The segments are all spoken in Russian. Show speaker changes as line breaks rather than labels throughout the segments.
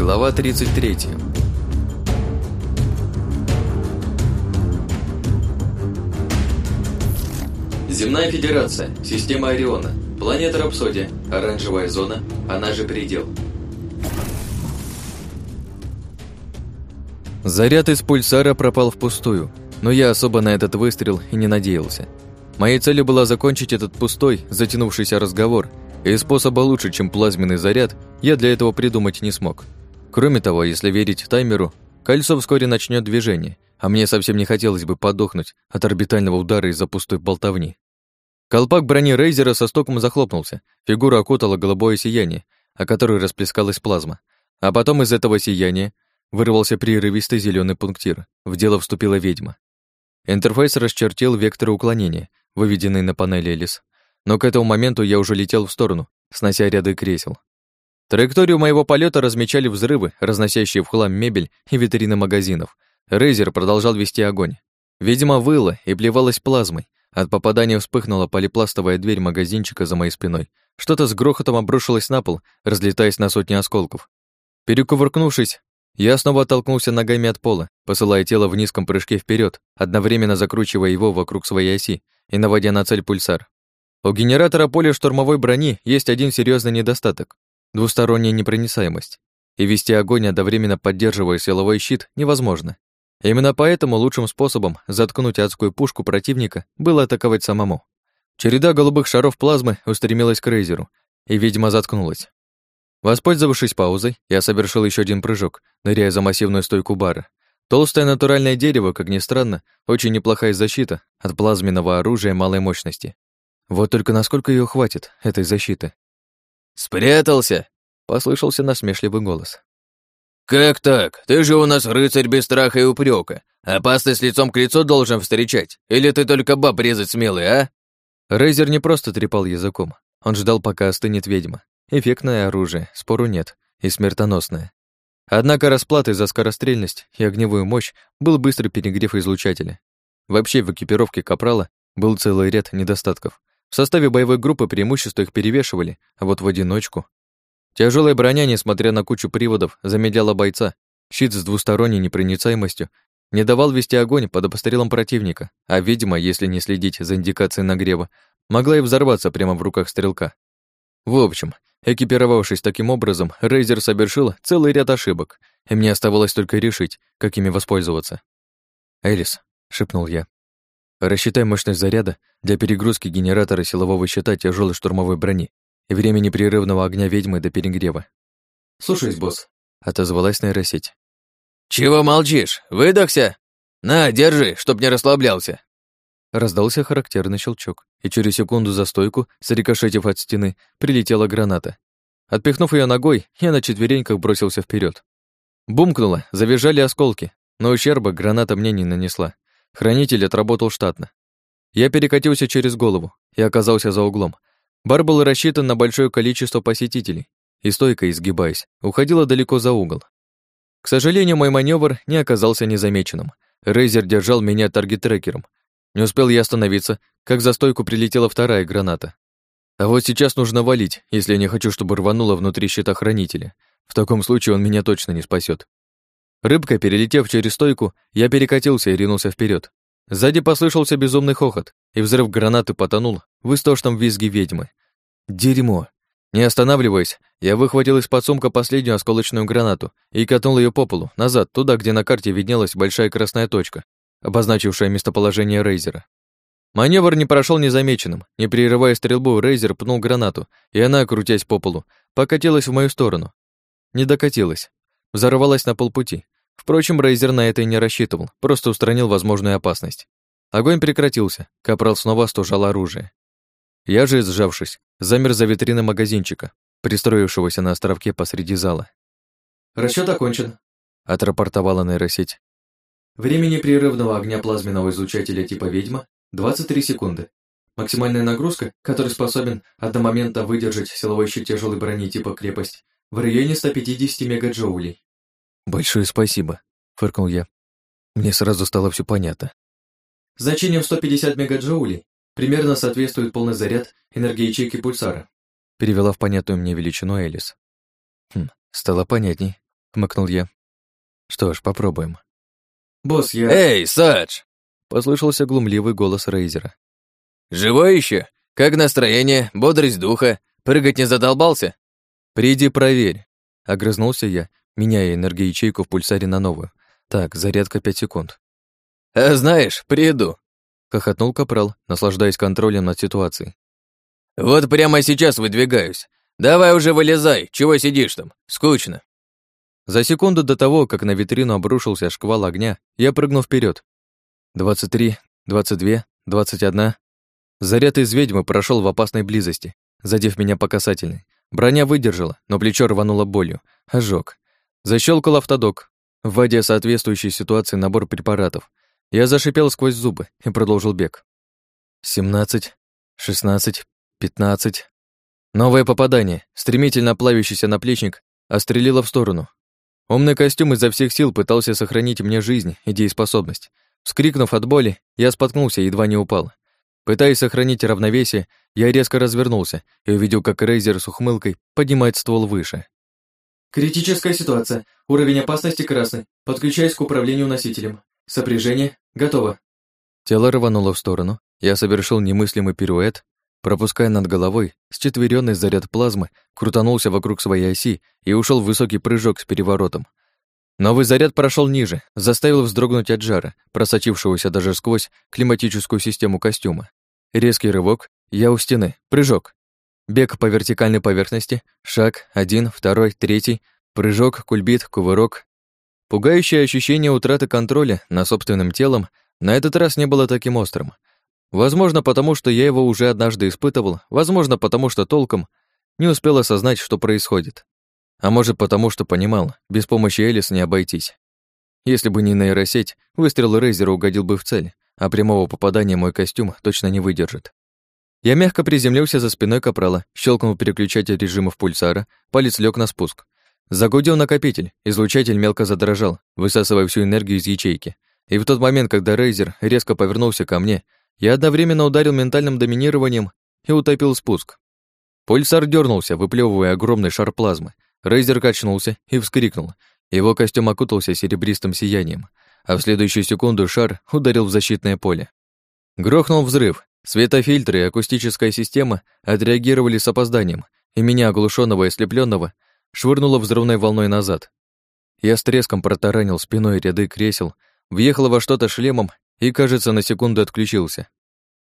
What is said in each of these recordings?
Глава 33 Земная Федерация, система Ориона, планета Рапсодия, оранжевая зона, она же предел. Заряд из пульсара пропал впустую, но я особо на этот выстрел и не надеялся. Моей целью была закончить этот пустой, затянувшийся разговор, и способа лучше, чем плазменный заряд, я для этого придумать не смог. Кроме того, если верить таймеру, кольцо вскоре начнет движение, а мне совсем не хотелось бы подохнуть от орбитального удара из-за пустой болтовни. Колпак брони Рейзера со стоком захлопнулся, фигура окутала голубое сияние, о которой расплескалась плазма. А потом из этого сияния вырвался прерывистый зеленый пунктир. В дело вступила ведьма. Интерфейс расчертил векторы уклонения, выведенные на панели Элис. Но к этому моменту я уже летел в сторону, снося ряды кресел. Траекторию моего полета размечали взрывы, разносящие в хлам мебель и витрины магазинов. Рейзер продолжал вести огонь. Видимо, выла и плевалась плазмой, от попадания вспыхнула полипластовая дверь магазинчика за моей спиной. Что-то с грохотом обрушилось на пол, разлетаясь на сотни осколков. Перекувыркнувшись, я снова оттолкнулся ногами от пола, посылая тело в низком прыжке вперед, одновременно закручивая его вокруг своей оси и наводя на цель пульсар. У генератора поля штурмовой брони есть один серьезный недостаток — двусторонняя непроницаемость. И вести огонь, одновременно поддерживая силовой щит, невозможно. Именно поэтому лучшим способом заткнуть адскую пушку противника было атаковать самому. Череда голубых шаров плазмы устремилась к Рейзеру, и, видимо, заткнулась. Воспользовавшись паузой, я совершил еще один прыжок, ныряя за массивную стойку бара. Толстое натуральное дерево, как ни странно, очень неплохая защита от плазменного оружия малой мощности. Вот только насколько ее хватит, этой защиты? «Спрятался!» — послышался насмешливый голос.
«Как так? Ты же у нас рыцарь без страха и упрека. Опасность лицом к лицу должен встречать. Или ты только баб резать смелый, а?»
Рейзер не просто трепал языком. Он ждал, пока остынет ведьма. Эффектное оружие, спору нет, и смертоносное. Однако расплатой за скорострельность и огневую мощь был быстрый перегрев излучателя. Вообще в экипировке Капрала был целый ряд недостатков. В составе боевой группы преимущества их перевешивали, а вот в одиночку Тяжелая броня, несмотря на кучу приводов, замедляла бойца. Щит с двусторонней непроницаемостью не давал вести огонь под обстрелом противника, а, видимо, если не следить за индикацией нагрева, могла и взорваться прямо в руках стрелка. В общем, экипировавшись таким образом, Рейзер совершил целый ряд ошибок, и мне оставалось только решить, как ими воспользоваться. «Элис», — шепнул я, — «рассчитай мощность заряда для перегрузки генератора силового щита тяжелой штурмовой брони и время непрерывного огня ведьмы до перегрева.
«Слушаюсь, босс», —
отозвалась нейросеть.
«Чего молчишь? Выдохся? На, держи, чтоб не расслаблялся».
Раздался характерный щелчок, и через секунду за стойку, срикошетив от стены, прилетела граната. Отпихнув ее ногой, я на четвереньках бросился вперед. Бумкнуло, завизжали осколки, но ущерба граната мне не нанесла. Хранитель отработал штатно. Я перекатился через голову и оказался за углом, Бар был рассчитан на большое количество посетителей, и стойка, изгибаясь, уходила далеко за угол. К сожалению, мой маневр не оказался незамеченным. Рейзер держал меня таргет-трекером. Не успел я остановиться, как за стойку прилетела вторая граната. А вот сейчас нужно валить, если я не хочу, чтобы рвануло внутри щита хранителя. В таком случае он меня точно не спасет. Рыбка, перелетев через стойку, я перекатился и ринулся вперед. Сзади послышался безумный хохот, и взрыв гранаты потонул в истошном визге ведьмы. Дерьмо. Не останавливаясь, я выхватил из-под сумка последнюю осколочную гранату и катнул ее по полу, назад, туда, где на карте виднелась большая красная точка, обозначившая местоположение Рейзера. Маневр не прошел незамеченным. Не прерывая стрельбу, Рейзер пнул гранату, и она, крутясь по полу, покатилась в мою сторону. Не докатилась. Взорвалась на полпути. Впрочем, Рейзер на это и не рассчитывал, просто устранил возможную опасность. Огонь прекратился, Капрал снова стужал оружие. Я же, сжавшись, замер за витриной магазинчика, пристроившегося на островке посреди зала.
«Расчёт окончен», —
отрапортовала нейросеть.
«Время непрерывного огня плазменного излучателя типа «Ведьма» — 23 секунды. Максимальная нагрузка, который способен одномоментно выдержать силовой щит тяжелой брони типа «Крепость», в районе 150 мегаджоулей.
«Большое спасибо», — фыркнул я. Мне сразу стало все понятно.
Значением 150 мегаджоулей примерно соответствует полный заряд энергоячейки пульсара.
Перевела в понятную мне величину Элис. Хм, стало понятней. — хмыкнул я. «Что ж, попробуем».
«Босс, я...»
«Эй, Садж!»
— послышался глумливый голос Рейзера.
«Живой еще? Как настроение? Бодрость духа? Прыгать не задолбался?»
«Приди проверь», — огрызнулся я, меняя энергоячейку в пульсаре на новую. Так, зарядка пять секунд.
«А знаешь, приду», —
хохотнул Капрал, наслаждаясь контролем над ситуацией.
«Вот прямо сейчас выдвигаюсь. Давай уже вылезай, чего сидишь там? Скучно».
За секунду до того, как на витрину обрушился шквал огня, я прыгнул вперед. Двадцать три, двадцать две, двадцать одна. Заряд из ведьмы прошел в опасной близости, задев меня по касательной. Броня выдержала, но плечо рвануло болью. Ожог. Защелкал автодок, вводя соответствующей ситуации набор препаратов. Я зашипел сквозь зубы и продолжил бег. Семнадцать, шестнадцать, пятнадцать. Новое попадание. Стремительно плавящийся наплечник острелило в сторону. Умный костюм изо всех сил пытался сохранить мне жизнь и дееспособность. Вскрикнув от боли, я споткнулся и едва не упал. Пытаясь сохранить равновесие, я резко развернулся и увидел, как Рейзер с ухмылкой поднимает ствол выше.
Критическая ситуация. Уровень опасности красный. Подключаюсь к управлению носителем. Сопряжение. Готово.
Тело рвануло в сторону. Я совершил немыслимый пируэт, пропуская над головой счетверенный заряд плазмы, крутанулся вокруг своей оси и ушел в высокий прыжок с переворотом. Новый заряд прошел ниже, заставил вздрогнуть от жара, просочившегося даже сквозь климатическую систему костюма. Резкий рывок, я у стены, прыжок. Бег по вертикальной поверхности, шаг, один, второй, третий, прыжок, кульбит, кувырок. Пугающее ощущение утраты контроля над собственным телом на этот раз не было таким острым. Возможно, потому что я его уже однажды испытывал, возможно, потому что толком не успел осознать, что происходит. А может, потому что понимал, без помощи Элис не обойтись. Если бы не нейросеть, выстрел Рейзера угодил бы в цель, а прямого попадания мой костюм точно не выдержит. Я мягко приземлился за спиной капрала, щелкнул переключатель режимов пульсара, палец лег на спуск. Загудел накопитель, излучатель мелко задрожал, высасывая всю энергию из ячейки. И в тот момент, когда Рейзер резко повернулся ко мне, я одновременно ударил ментальным доминированием и утопил спуск. Пульсар дернулся, выплевывая огромный шар плазмы. Рейзер качнулся и вскрикнул. Его костюм окутался серебристым сиянием, а в следующую секунду шар ударил в защитное поле. Грохнул взрыв. Светофильтры и акустическая система отреагировали с опозданием, и меня, оглушенного и ослепленного, швырнуло взрывной волной назад. Я с треском протаранил спиной ряды кресел, въехал во что-то шлемом и, кажется, на секунду отключился.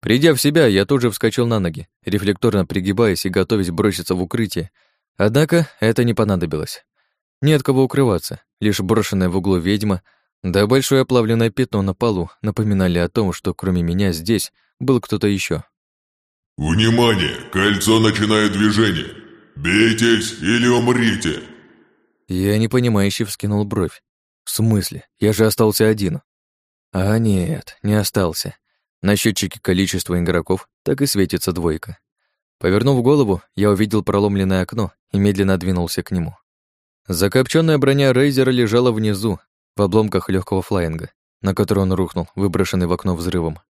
Придя в себя, я тут же вскочил на ноги, рефлекторно пригибаясь и готовясь броситься в укрытие. Однако это не понадобилось. Не от кого укрываться, лишь брошенная в углу ведьма, да большое оплавленное пятно на полу напоминали о том, что кроме меня здесь был кто-то еще.
«Внимание! Кольцо начинает движение! Бейтесь или умрите!»
Я непонимающе вскинул бровь. В смысле? Я же остался один. А нет, не остался. На счетчике количества игроков так и светится двойка. Повернув голову, я увидел проломленное окно и медленно двинулся к нему. Закопченная броня Рейзера лежала внизу, в обломках легкого флайинга, на который он рухнул, выброшенный в окно взрывом.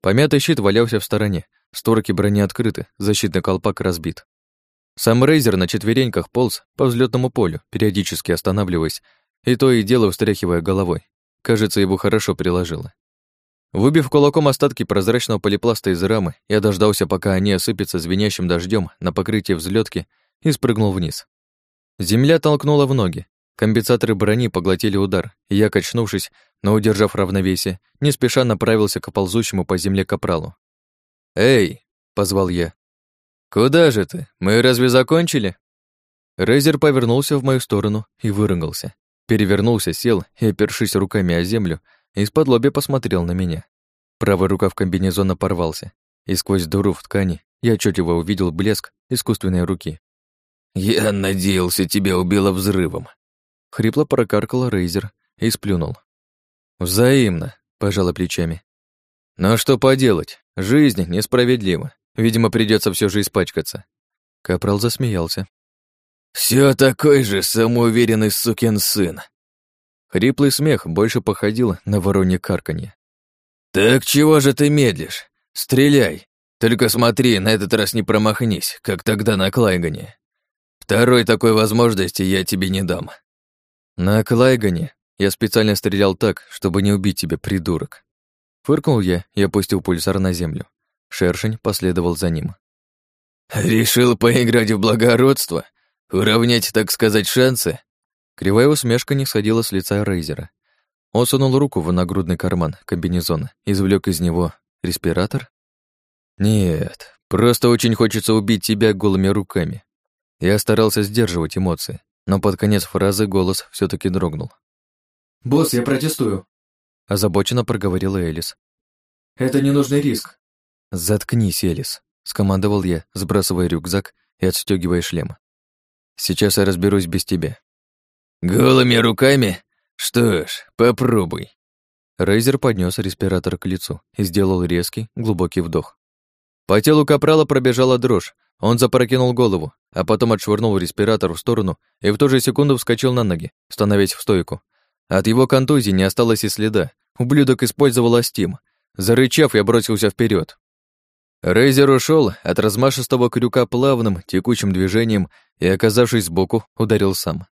Помятый щит валялся в стороне, створки брони открыты, защитный колпак разбит. Сам Рейзер на четвереньках полз по взлетному полю, периодически останавливаясь, и то и дело встряхивая головой. Кажется, его хорошо приложило. Выбив кулаком остатки прозрачного полипласта из рамы, я дождался, пока они осыпятся звенящим дождем на покрытие взлетки и спрыгнул вниз. Земля толкнула в ноги. Компенсаторы брони поглотили удар, и я, качнувшись, но удержав равновесие, не спеша направился к ползущему по земле капралу. «Эй!» — позвал я. «Куда же ты? Мы разве закончили?» Рейзер повернулся в мою сторону и выругался. Перевернулся, сел и, опершись руками о землю, из-под лоби посмотрел на меня. Правый рукав комбинезона порвался, и сквозь дыру в ткани я отчетливо увидел блеск искусственной руки.
«Я надеялся, тебя убило взрывом», —
хрипло прокаркал Рейзер и сплюнул. «Взаимно», — пожала плечами. «Но что поделать? Жизнь несправедлива. Видимо, придется все же испачкаться». Капрал засмеялся.
Все такой же самоуверенный сукин сын.
Хриплый смех больше походил на воронье карканье.
Так чего же ты медлишь? Стреляй. Только смотри, на этот раз не промахнись, как тогда на Клайгане. Второй такой возможности я тебе не дам.
На Клайгане я специально стрелял так, чтобы не убить тебя, придурок. Фыркнул я и опустил пульсар на землю. Шершень последовал за ним.
«Решил поиграть в благородство? Уравнять, так сказать, шансы?»
Кривая усмешка не сходила с лица Рейзера. Он сунул руку в нагрудный карман комбинезона, извлек из него респиратор. «Нет, просто очень хочется убить тебя голыми руками». Я старался сдерживать эмоции, но под конец фразы голос все таки дрогнул.
«Босс, я протестую», —
озабоченно проговорила Элис.
«Это ненужный риск».
«Заткнись, Элис», — скомандовал я, сбрасывая рюкзак и отстегивая шлем. «Сейчас я разберусь без тебя».
«Голыми руками? Что ж, попробуй».
Рейзер поднес респиратор к лицу и сделал резкий, глубокий вдох. По телу капрала пробежала дрожь, он запрокинул голову, а потом отшвырнул респиратор в сторону и в ту же секунду вскочил на ноги, становясь в стойку. От его контузии не осталось и следа. Ублюдок использовал астим. Зарычав, я бросился вперед. Рейзер ушел от размашистого крюка плавным, текучим движением и, оказавшись сбоку, ударил сам.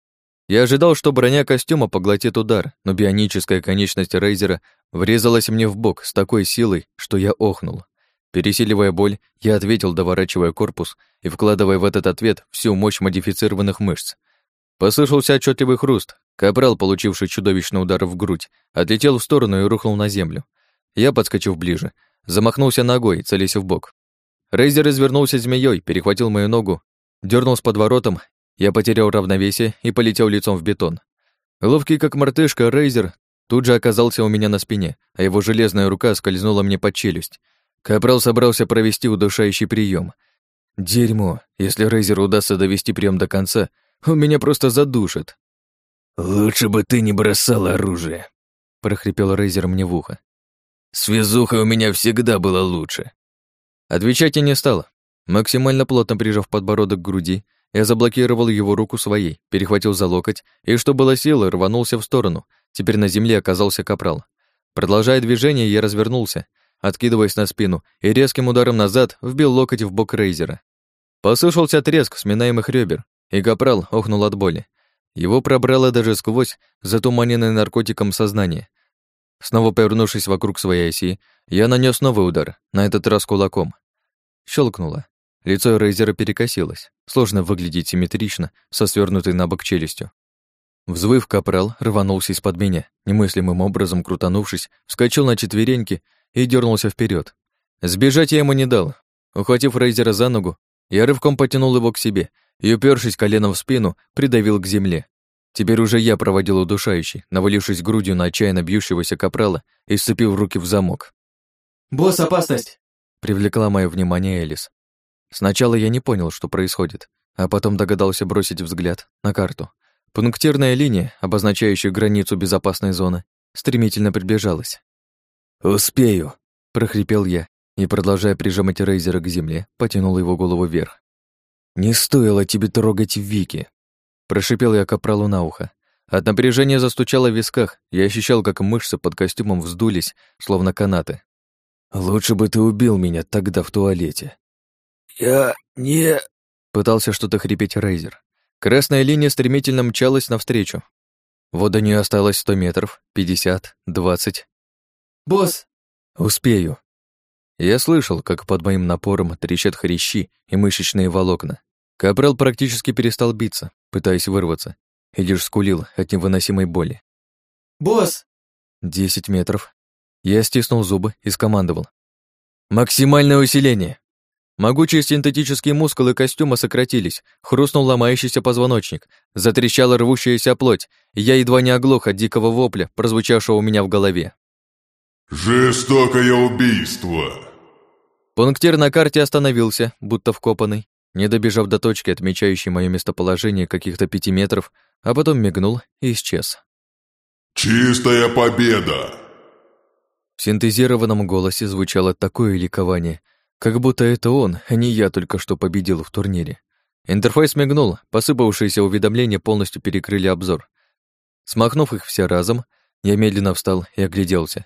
Я ожидал, что броня костюма поглотит удар, но бионическая конечность Рейзера врезалась мне в бок с такой силой, что я охнул. Пересиливая боль, я ответил, доворачивая корпус и вкладывая в этот ответ всю мощь модифицированных мышц. Послышался отчетливый хруст. Капрал, получивший чудовищный удар в грудь, отлетел в сторону и рухнул на землю. Я, подскочив ближе, замахнулся ногой, целясь в бок. Рейзер извернулся змеей, перехватил мою ногу, дернул с подворотом, я потерял равновесие и полетел лицом в бетон. Ловкий как мартышка, Рейзер тут же оказался у меня на спине, а его железная рука скользнула мне под челюсть. Капрал собрался провести удушающий прием. Дерьмо, если Рейзеру удастся довести прием до конца, он меня просто задушит.
«Лучше бы ты не бросал оружие», —
прохрипел Рейзер мне в ухо.
«Связуха у меня всегда было лучше».
Отвечать я не стал. Максимально плотно прижав подбородок к груди, я заблокировал его руку своей, перехватил за локоть и, что было силы, рванулся в сторону. Теперь на земле оказался капрал. Продолжая движение, я развернулся, откидываясь на спину, и резким ударом назад вбил локоть в бок Рейзера. Послышался треск сминаемых ребер, и Капрал охнул от боли. Его пробрало даже сквозь затуманенное наркотиком сознание. Снова повернувшись вокруг своей оси, я нанес новый удар, на этот раз кулаком. Щелкнуло. Лицо Рейзера перекосилось. Сложно выглядеть симметрично, со свернутой на бок челюстью. Взвыв, капрал рванулся из-под меня, немыслимым образом крутанувшись, вскочил на четвереньки и дернулся вперед. Сбежать я ему не дал. Ухватив Рейзера за ногу, я рывком потянул его к себе и, упершись коленом в спину, придавил к земле. Теперь уже я проводил удушающий, навалившись грудью на отчаянно бьющегося капрала и сцепив руки в замок.
«Босс, опасность!»
Привлекла мое внимание Элис. Сначала я не понял, что происходит, а потом догадался бросить взгляд на карту. Пунктирная линия, обозначающая границу безопасной зоны, стремительно приближалась.
«Успею», —
прохрипел я и, продолжая прижимать Рейзера к земле, потянул его голову вверх. «Не стоило тебе трогать Вики», — прошипел я капралу на ухо. От напряжения застучало в висках, я ощущал, как мышцы под костюмом вздулись, словно канаты. «Лучше бы ты убил меня тогда в туалете».
«Я не...»
— пытался что-то хрипеть Рейзер. Красная линия стремительно мчалась навстречу. Вот до нее осталось сто метров, пятьдесят, двадцать.
«Босс!»
«Успею». Я слышал, как под моим напором трещат хрящи и мышечные волокна. Капрал практически перестал биться, пытаясь вырваться, и лишь скулил от невыносимой боли.
«Босс!»
Десять метров. Я стиснул зубы и скомандовал. «Максимальное усиление!» Могучие синтетические мускулы костюма сократились, хрустнул ломающийся позвоночник, затрещала рвущаяся плоть, и я едва не оглох от дикого вопля, прозвучавшего у меня в голове.
«Жестокое убийство!»
Пунктир на карте остановился, будто вкопанный, не добежав до точки, отмечающей мое местоположение каких-то пяти метров, а потом мигнул и исчез.
«Чистая победа!»
В синтезированном голосе звучало такое ликование, как будто это он, а не я только что победил в турнире. Интерфейс мигнул, посыпавшиеся уведомления полностью перекрыли обзор. Смахнув их все разом, я медленно встал и огляделся.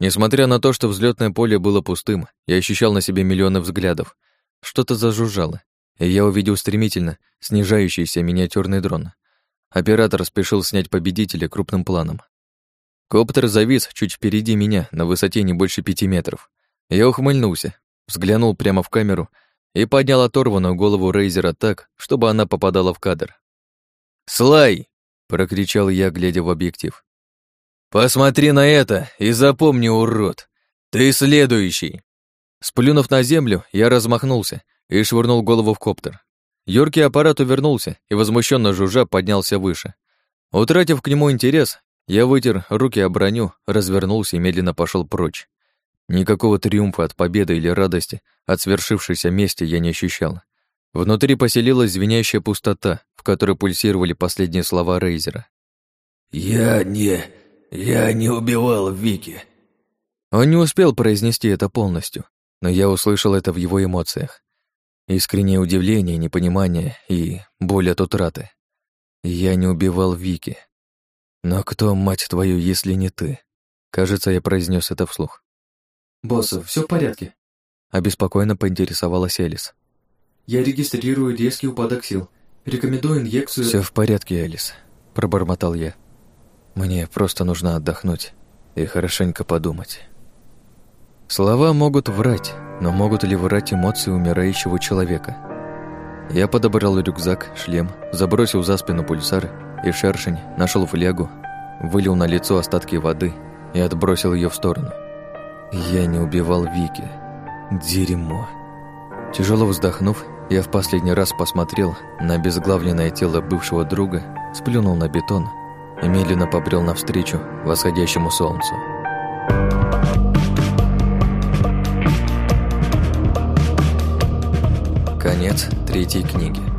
Несмотря на то, что взлетное поле было пустым, я ощущал на себе миллионы взглядов. Что-то зажужжало, и я увидел стремительно снижающийся миниатюрный дрон. Оператор спешил снять победителя крупным планом. Коптер завис чуть впереди меня, на высоте не больше пяти метров. Я ухмыльнулся, взглянул прямо в камеру и поднял оторванную голову Рейзера так, чтобы она попадала в кадр. «Слай!» — прокричал я, глядя в объектив. «Посмотри на это и запомни, урод! Ты следующий!» Сплюнув на землю, я размахнулся и швырнул голову в коптер. Юркий аппарат увернулся и, возмущенно жужжа, поднялся выше. Утратив к нему интерес, я вытер руки о броню, развернулся и медленно пошел прочь. Никакого триумфа от победы или радости от свершившейся мести я не ощущал. Внутри поселилась звенящая пустота, в которой пульсировали последние слова Рейзера.
«Я не... я не убивал Вики».
Он не успел произнести это полностью, но я услышал это в его эмоциях. Искреннее удивление, непонимание и боль от утраты. Я не убивал Вики. Но кто, мать твою, если не ты? Кажется, я произнес это вслух.
«Босс, все в порядке?»
Обеспокоенно поинтересовалась Элис.
«Я регистрирую резкий упадок сил. Рекомендую инъекцию...»
Все в порядке, Элис», — пробормотал я. «Мне просто нужно отдохнуть и хорошенько подумать». Слова могут врать, но могут ли врать эмоции умирающего человека? Я подобрал рюкзак, шлем, забросил за спину пульсар и шершень, нашел флягу, вылил на лицо остатки воды и отбросил ее в сторону. Я не убивал Вики. Дерьмо. Тяжело вздохнув, я в последний раз посмотрел на обезглавленное тело бывшего друга, сплюнул на бетон и медленно побрел навстречу восходящему солнцу. Конец третьей книги.